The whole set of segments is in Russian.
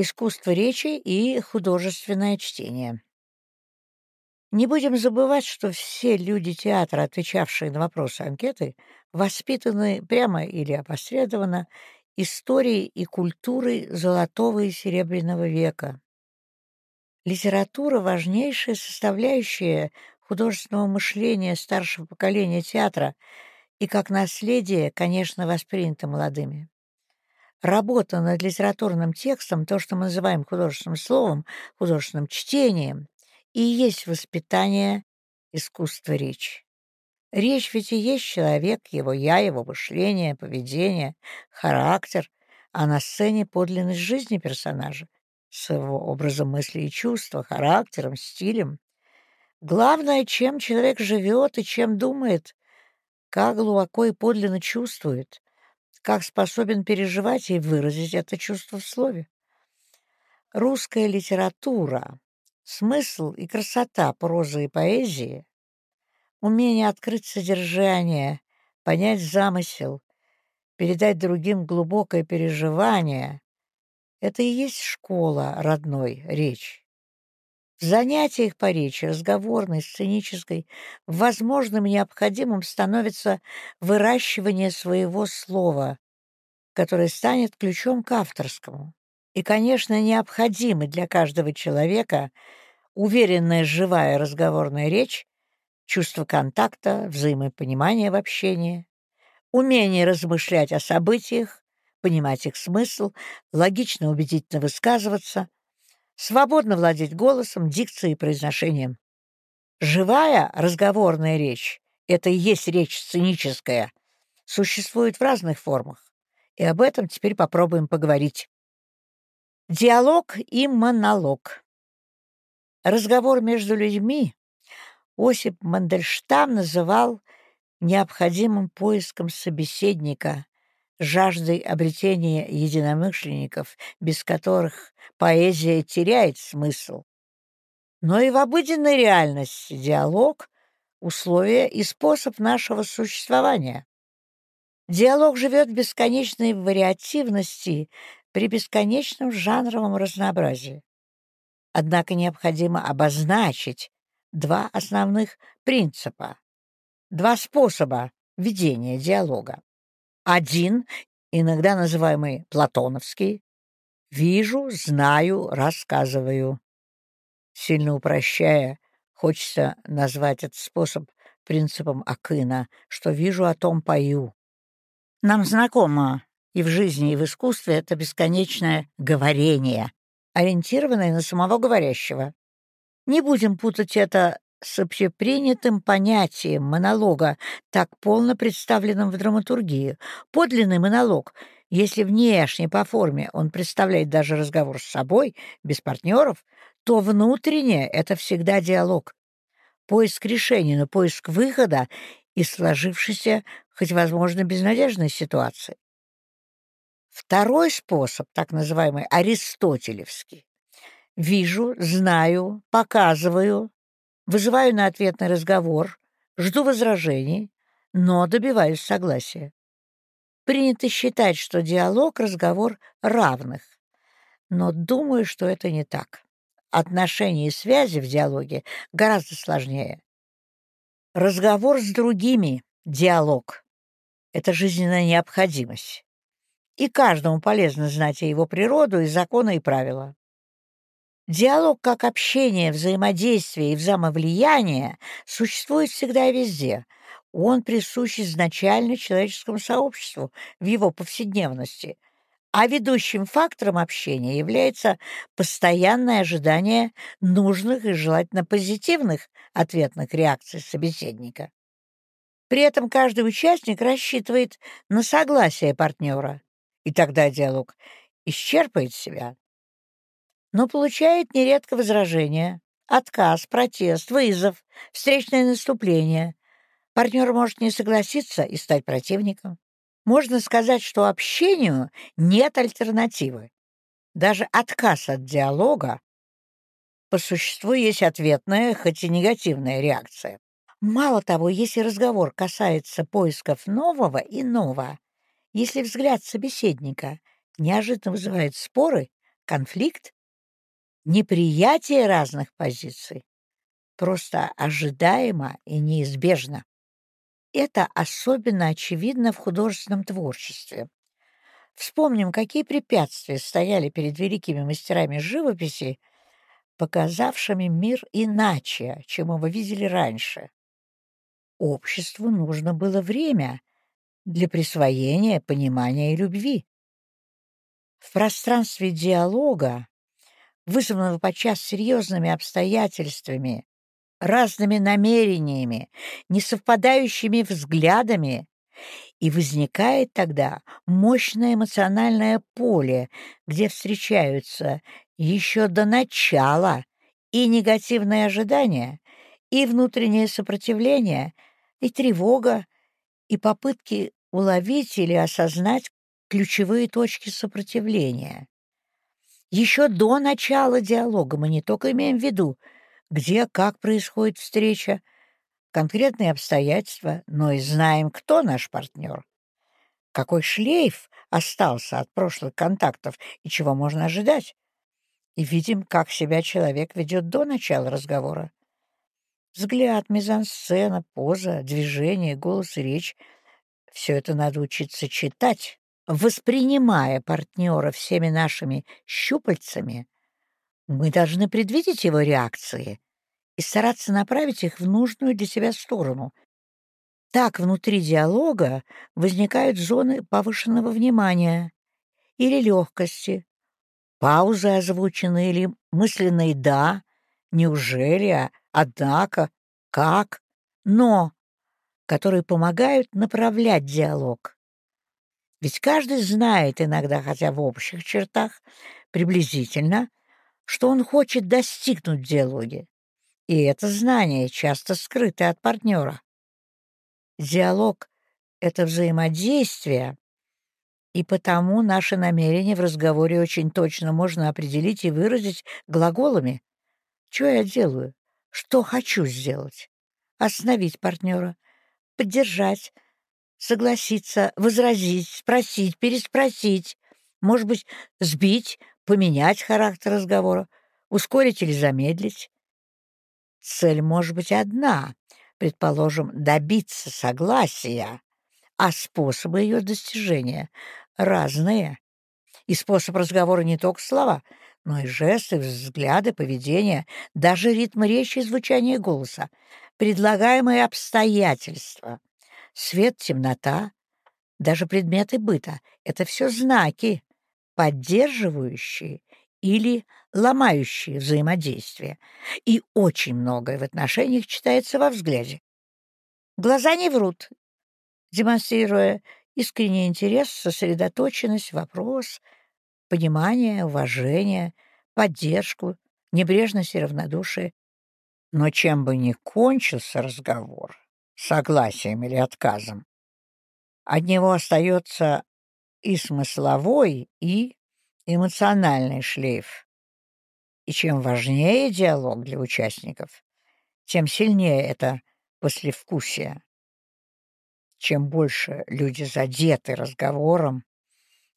искусство речи и художественное чтение. Не будем забывать, что все люди театра, отвечавшие на вопросы анкеты, воспитаны прямо или опосредованно историей и культурой Золотого и Серебряного века. Литература — важнейшая составляющая художественного мышления старшего поколения театра и как наследие, конечно, воспринято молодыми. Работа над литературным текстом, то, что мы называем художественным словом, художественным чтением, и есть воспитание искусства речи. Речь ведь и есть человек, его я, его мышление, поведение, характер, а на сцене подлинность жизни персонажа с его образом мысли и чувства, характером, стилем. Главное, чем человек живет и чем думает, как глубоко и подлинно чувствует, как способен переживать и выразить это чувство в слове. Русская литература, смысл и красота прозы и поэзии, умение открыть содержание, понять замысел, передать другим глубокое переживание — это и есть школа родной речи. В занятиях по речи, разговорной, сценической, возможным необходимым становится выращивание своего слова, которое станет ключом к авторскому. И, конечно, необходимы для каждого человека уверенная живая разговорная речь, чувство контакта, взаимопонимание в общении, умение размышлять о событиях, понимать их смысл, логично убедительно высказываться — свободно владеть голосом, дикцией и произношением. Живая разговорная речь — это и есть речь сценическая, существует в разных формах, и об этом теперь попробуем поговорить. Диалог и монолог. Разговор между людьми Осип Мандельштам называл необходимым поиском собеседника, жаждой обретения единомышленников, без которых поэзия теряет смысл. Но и в обыденной реальности диалог — условие и способ нашего существования. Диалог живет в бесконечной вариативности при бесконечном жанровом разнообразии. Однако необходимо обозначить два основных принципа, два способа ведения диалога. Один, иногда называемый платоновский, «вижу, знаю, рассказываю». Сильно упрощая, хочется назвать этот способ принципом Акына, что «вижу, о том пою». Нам знакомо и в жизни, и в искусстве это бесконечное говорение, ориентированное на самого говорящего. Не будем путать это с общепринятым понятием монолога, так полно представленным в драматургии. Подлинный монолог, если внешне по форме он представляет даже разговор с собой, без партнеров, то внутренне это всегда диалог. Поиск решения, но поиск выхода из сложившейся, хоть, возможно, безнадежной ситуации. Второй способ, так называемый аристотелевский. Вижу, знаю, показываю, Вызываю на ответный разговор, жду возражений, но добиваюсь согласия. Принято считать, что диалог — разговор равных. Но думаю, что это не так. Отношения и связи в диалоге гораздо сложнее. Разговор с другими — диалог. Это жизненная необходимость. И каждому полезно знать его природу, и законы, и правила. Диалог как общение, взаимодействие и взаимовлияние существует всегда и везде. Он присущ изначально человеческому сообществу в его повседневности, а ведущим фактором общения является постоянное ожидание нужных и желательно позитивных ответных реакций собеседника. При этом каждый участник рассчитывает на согласие партнера, и тогда диалог исчерпывает себя но получает нередко возражения, отказ, протест, вызов, встречное наступление. Партнер может не согласиться и стать противником. Можно сказать, что общению нет альтернативы. Даже отказ от диалога по существу есть ответная, хоть и негативная реакция. Мало того, если разговор касается поисков нового и нового, если взгляд собеседника неожиданно вызывает споры, конфликт, неприятие разных позиций просто ожидаемо и неизбежно. Это особенно очевидно в художественном творчестве. Вспомним, какие препятствия стояли перед великими мастерами живописи, показавшими мир иначе, чем его видели раньше. Обществу нужно было время для присвоения, понимания и любви. В пространстве диалога, вызванного подчас серьезными обстоятельствами, разными намерениями, несовпадающими взглядами, и возникает тогда мощное эмоциональное поле, где встречаются еще до начала и негативные ожидания, и внутреннее сопротивление, и тревога, и попытки уловить или осознать ключевые точки сопротивления. Еще до начала диалога мы не только имеем в виду, где, как происходит встреча, конкретные обстоятельства, но и знаем, кто наш партнер, какой шлейф остался от прошлых контактов и чего можно ожидать, и видим, как себя человек ведет до начала разговора. Взгляд, мизансцена, поза, движение, голос речь — все это надо учиться читать, воспринимая партнера всеми нашими щупальцами, мы должны предвидеть его реакции и стараться направить их в нужную для себя сторону. Так внутри диалога возникают зоны повышенного внимания или легкости, паузы озвученные или мысленные «да», «неужели», а «однако», «как», «но», которые помогают направлять диалог. Ведь каждый знает иногда, хотя в общих чертах, приблизительно, что он хочет достигнуть в диалоге. И это знание часто скрыто от партнера. Диалог — это взаимодействие, и потому наши намерения в разговоре очень точно можно определить и выразить глаголами. Что я делаю? Что хочу сделать? Остановить партнера, поддержать, согласиться, возразить, спросить, переспросить, может быть, сбить, поменять характер разговора, ускорить или замедлить. Цель может быть одна, предположим, добиться согласия, а способы ее достижения разные. И способ разговора не только слова, но и жесты, взгляды, поведение, даже ритм речи и звучание голоса, предлагаемые обстоятельства, свет, темнота, даже предметы быта — это все знаки, поддерживающие или ломающие взаимодействие, и очень многое в отношениях читается во взгляде. Глаза не врут, демонстрируя искренний интерес, сосредоточенность, вопрос, понимание, уважение, поддержку, небрежность и равнодушие. Но чем бы ни кончился разговор, согласием или отказом, от него остается и смысловой, и эмоциональный шлейф. И чем важнее диалог для участников, тем сильнее это послевкусие. Чем больше люди задеты разговором,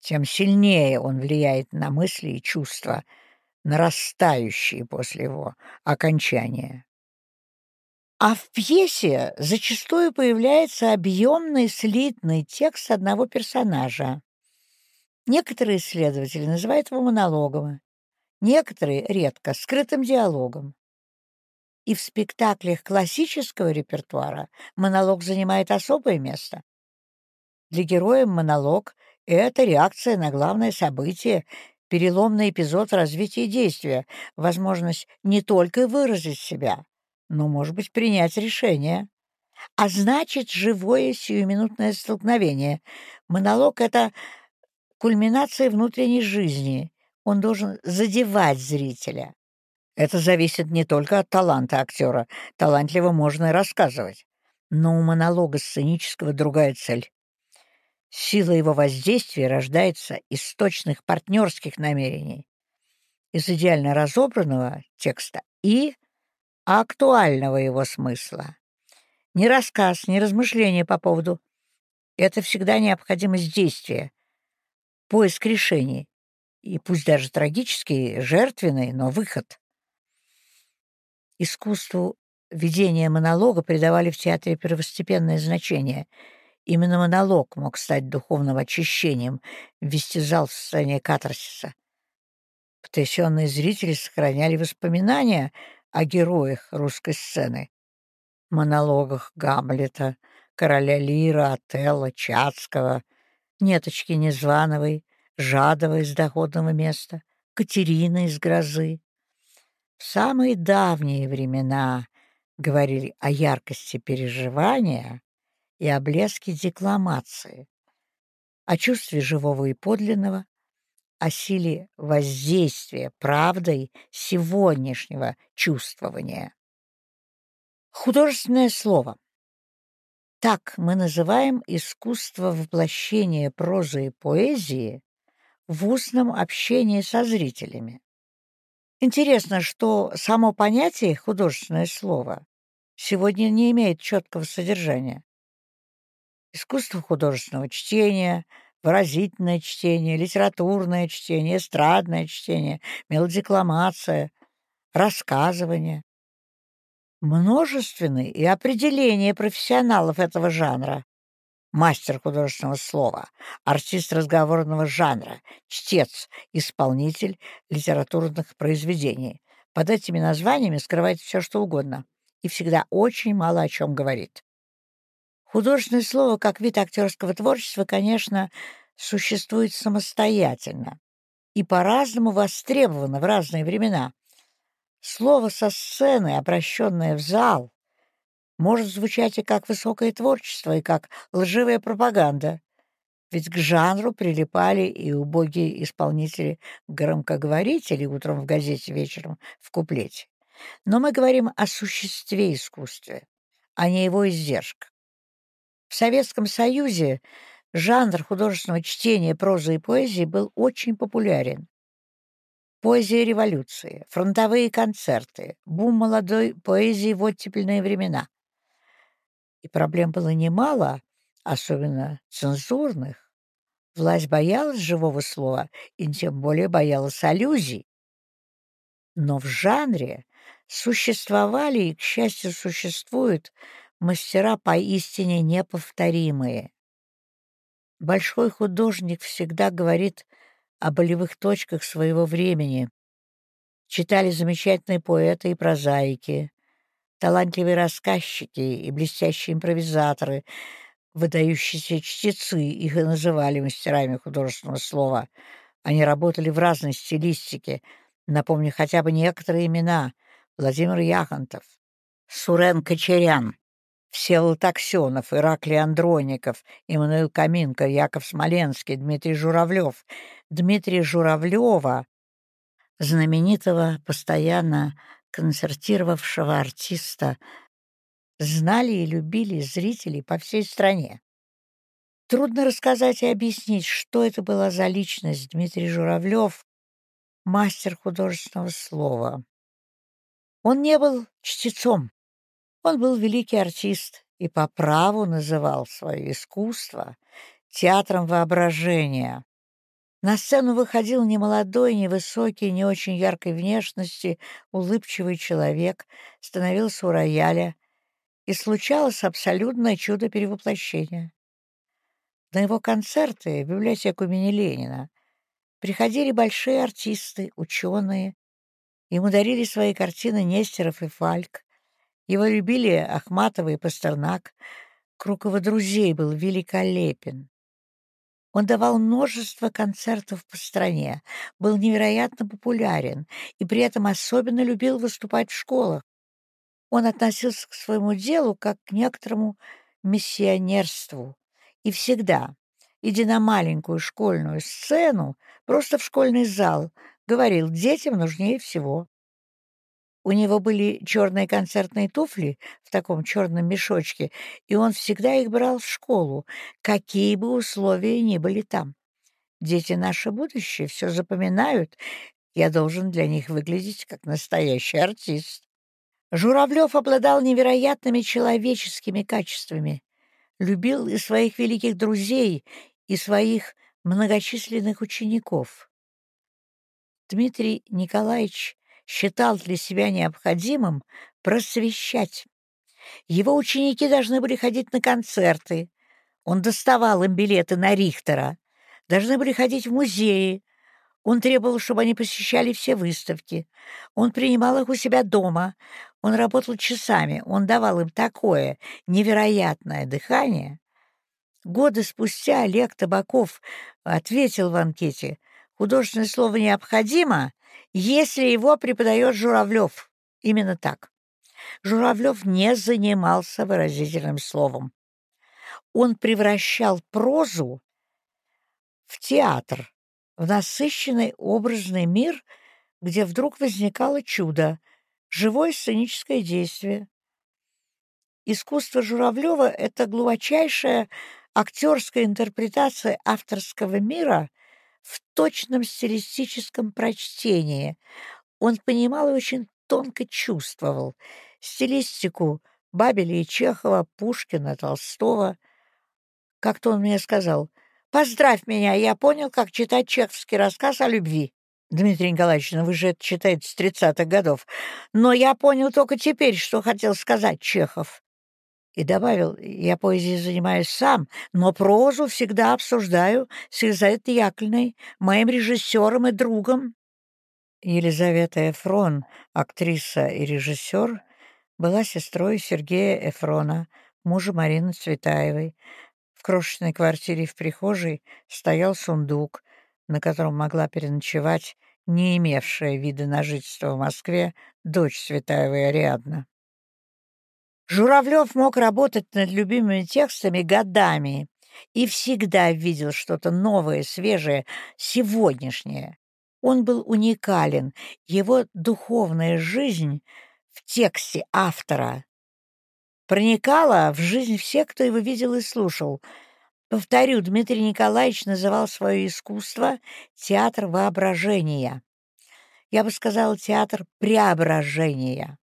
тем сильнее он влияет на мысли и чувства, нарастающие после его окончания. А в пьесе зачастую появляется объемный слитный текст одного персонажа. Некоторые исследователи называют его монологом, некоторые, редко, скрытым диалогом. И в спектаклях классического репертуара монолог занимает особое место. Для героя монолог — это реакция на главное событие, переломный эпизод развития действия, возможность не только выразить себя, но, может быть, принять решение. А значит, живое сиюминутное столкновение. Монолог — это кульминация внутренней жизни. Он должен задевать зрителя. Это зависит не только от таланта актера. Талантливо можно и рассказывать. Но у монолога сценического другая цель. Сила его воздействия рождается из точных партнерских намерений, из идеально разобранного текста и актуального его смысла. Ни рассказ, ни размышления по поводу. Это всегда необходимость действия, поиск решений. и пусть даже трагический, жертвенный, но выход. Искусству ведения монолога придавали в театре первостепенное значение. Именно монолог мог стать духовным очищением, ввести зал в состояние катарсиса. Потрясенные зрители сохраняли воспоминания о героях русской сцены, монологах Гамлета, короля Лира, Отелла, Чацкого, Неточки Незвановой, Жадова из доходного места, Катерины из грозы. В самые давние времена говорили о яркости переживания и о блеске декламации, о чувстве живого и подлинного, о силе воздействия правдой сегодняшнего чувствования. Художественное слово. Так мы называем искусство воплощения прозы и поэзии в устном общении со зрителями. Интересно, что само понятие «художественное слово» сегодня не имеет четкого содержания. Искусство художественного чтения, выразительное чтение, литературное чтение, эстрадное чтение, мелодикламация, рассказывание. Множественны и определения профессионалов этого жанра. Мастер художественного слова, артист разговорного жанра, чтец, исполнитель литературных произведений. Под этими названиями скрывается все, что угодно, и всегда очень мало о чем говорит. Художественное слово как вид актерского творчества, конечно, существует самостоятельно и по-разному востребовано в разные времена. Слово со сцены, обращенное в зал, может звучать и как высокое творчество, и как лживая пропаганда. Ведь к жанру прилипали и убогие исполнители громкоговорители утром в газете, вечером в куплете. Но мы говорим о существе искусства, а не его издержках. В Советском Союзе жанр художественного чтения прозы и поэзии был очень популярен. Поэзия революции, фронтовые концерты, бум молодой поэзии в оттепельные времена. И проблем было немало, особенно цензурных. Власть боялась живого слова и тем более боялась аллюзий. Но в жанре существовали и, к счастью, существуют мастера поистине неповторимые. Большой художник всегда говорит о болевых точках своего времени. Читали замечательные поэты и прозаики, талантливые рассказчики и блестящие импровизаторы, выдающиеся чтецы, их и называли мастерами художественного слова. Они работали в разной стилистике. Напомню хотя бы некоторые имена. Владимир Яхонтов, Сурен Кочерян, Всеволод Аксенов, Ираклий Андроников, Иммануил Каминко, Яков Смоленский, Дмитрий Журавлев. Дмитрия Журавлева, знаменитого, постоянно концертировавшего артиста, знали и любили зрители по всей стране. Трудно рассказать и объяснить, что это была за личность Дмитрий Журавлев, мастер художественного слова. Он не был чтецом, он был великий артист и по праву называл свое искусство театром воображения. На сцену выходил немолодой, невысокий, не очень яркой внешности, улыбчивый человек, становился у рояля, и случалось абсолютное чудо перевоплощения. На его концерты в библиотеку имени Ленина приходили большие артисты, ученые. Ему дарили свои картины Нестеров и Фальк. Его любили Ахматова и Пастернак. Круг его друзей был великолепен. Он давал множество концертов по стране, был невероятно популярен и при этом особенно любил выступать в школах. Он относился к своему делу как к некоторому миссионерству и всегда, идя на маленькую школьную сцену, просто в школьный зал, говорил, детям нужнее всего. У него были черные концертные туфли в таком черном мешочке, и он всегда их брал в школу, какие бы условия ни были там. Дети — наше будущее, все запоминают. Я должен для них выглядеть как настоящий артист. Журавлев обладал невероятными человеческими качествами. Любил и своих великих друзей, и своих многочисленных учеников. Дмитрий Николаевич считал для себя необходимым просвещать. Его ученики должны были ходить на концерты. Он доставал им билеты на Рихтера. Должны были ходить в музеи. Он требовал, чтобы они посещали все выставки. Он принимал их у себя дома. Он работал часами. Он давал им такое невероятное дыхание. Годы спустя Олег Табаков ответил в анкете, художественное слово необходимо, если его преподает Журавлев. Именно так. Журавлев не занимался выразительным словом. Он превращал прозу в театр, в насыщенный образный мир, где вдруг возникало чудо, живое сценическое действие. Искусство Журавлева — это глубочайшая актерская интерпретация авторского мира в точном стилистическом прочтении. Он понимал и очень тонко чувствовал стилистику Бабеля и Чехова, Пушкина, Толстого. Как-то он мне сказал, «Поздравь меня, я понял, как читать чеховский рассказ о любви». Дмитрий Николаевич, ну вы же это читаете с тридцатых годов. Но я понял только теперь, что хотел сказать Чехов. И добавил, я поэзией занимаюсь сам, но прозу всегда обсуждаю с Елизаветой Яковлевной, моим режиссером и другом. Елизавета Эфрон, актриса и режиссер, была сестрой Сергея Эфрона, мужа Марины Цветаевой. В крошечной квартире в прихожей стоял сундук, на котором могла переночевать не имевшая вида на жительство в Москве дочь Цветаевой Ариадна. Журавлев мог работать над любимыми текстами годами и всегда видел что-то новое, свежее, сегодняшнее. Он был уникален, его духовная жизнь в тексте автора проникала в жизнь всех, кто его видел и слушал. Повторю, Дмитрий Николаевич называл свое искусство «театр воображения». Я бы сказала «театр преображения».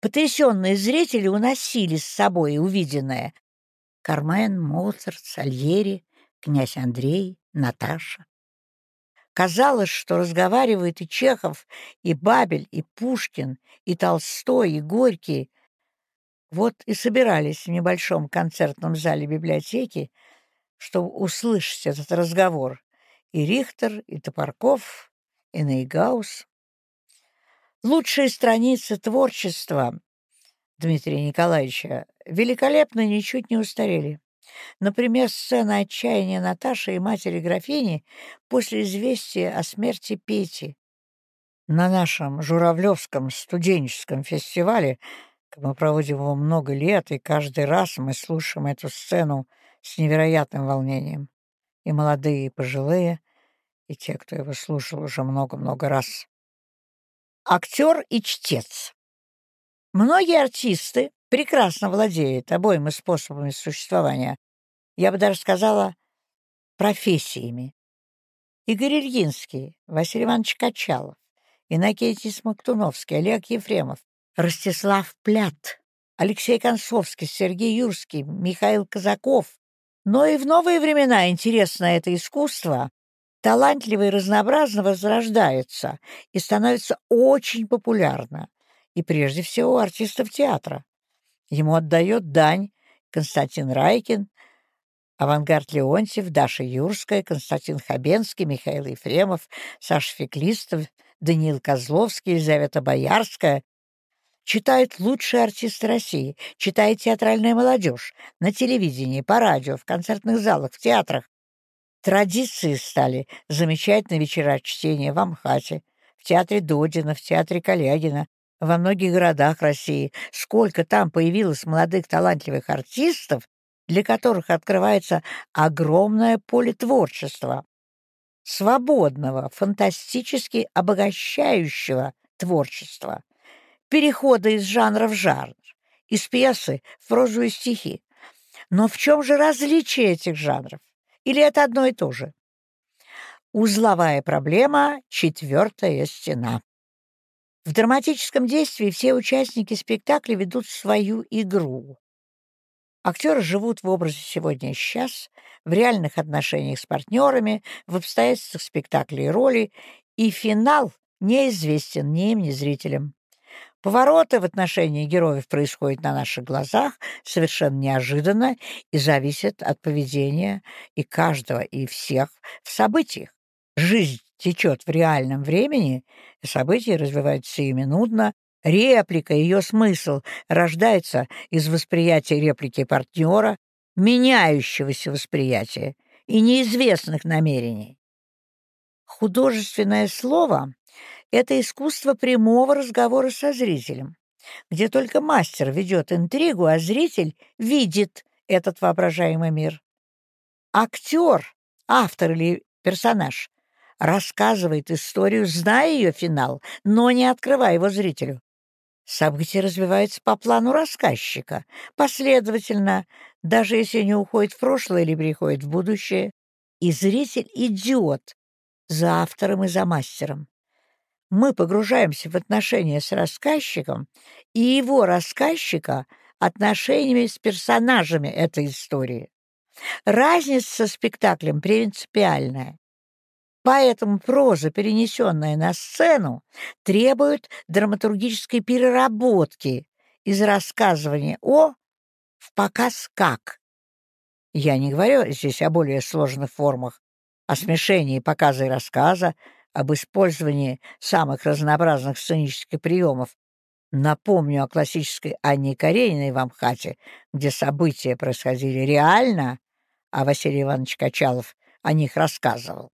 Потрясенные зрители уносили с собой увиденное. Кармен, Моцарт, Сальери, князь Андрей, Наташа. Казалось, что разговаривают и Чехов, и Бабель, и Пушкин, и Толстой, и Горький. Вот и собирались в небольшом концертном зале библиотеки, чтобы услышать этот разговор. И Рихтер, и Топорков, и Нейгаус. Лучшие страницы творчества Дмитрия Николаевича великолепно ничуть не устарели. Например, сцена отчаяния Наташи и матери графини после известия о смерти Пети. На нашем Журавлевском студенческом фестивале, мы проводим его много лет, и каждый раз мы слушаем эту сцену с невероятным волнением. И молодые, и пожилые, и те, кто его слушал уже много-много раз актер и чтец. Многие артисты прекрасно владеют обоими способами существования. Я бы даже сказала, профессиями. Игорь Ильинский, Василий Иванович Качалов, Иннокентий Смоктуновский, Олег Ефремов, Ростислав Плят, Алексей Концовский, Сергей Юрский, Михаил Казаков. Но и в новые времена интересно это искусство, талантливо и разнообразно возрождается и становится очень популярно, и прежде всего у артистов театра. Ему отдает дань Константин Райкин, Авангард Леонтьев, Даша Юрская, Константин Хабенский, Михаил Ефремов, Саша Феклистов, Даниил Козловский, Елизавета Боярская. Читают лучшие артисты России, читает театральная молодежь на телевидении, по радио, в концертных залах, в театрах. Традиции стали замечательные вечера чтения в Амхате, в театре Додина, в театре Калягина, во многих городах России. Сколько там появилось молодых талантливых артистов, для которых открывается огромное поле творчества. Свободного, фантастически обогащающего творчества. Перехода из жанра в жанр, из пьесы в прозу и стихи. Но в чем же различие этих жанров? Или это одно и то же? Узловая проблема — четвертая стена. В драматическом действии все участники спектакля ведут свою игру. Актеры живут в образе сегодня и сейчас, в реальных отношениях с партнерами, в обстоятельствах спектакля и роли, и финал неизвестен ни им, ни зрителям. Повороты в отношении героев происходят на наших глазах совершенно неожиданно и зависят от поведения и каждого, и всех в событиях. Жизнь течет в реальном времени, события развиваются сиюминутно, реплика, ее смысл рождается из восприятия реплики партнера, меняющегося восприятия и неизвестных намерений. Художественное слово это искусство прямого разговора со зрителем, где только мастер ведет интригу, а зритель видит этот воображаемый мир. Актер, автор или персонаж рассказывает историю, зная ее финал, но не открывая его зрителю. События развиваются по плану рассказчика, последовательно, даже если не уходит в прошлое или приходит в будущее, и зритель идет за автором и за мастером мы погружаемся в отношения с рассказчиком и его рассказчика отношениями с персонажами этой истории. Разница со спектаклем принципиальная. Поэтому проза, перенесенная на сцену, требует драматургической переработки из рассказывания «о» в показ «как». Я не говорю здесь о более сложных формах, о смешении показа и рассказа, об использовании самых разнообразных сценических приемов. Напомню о классической Анне Карениной в Амхате, где события происходили реально, а Василий Иванович Качалов о них рассказывал.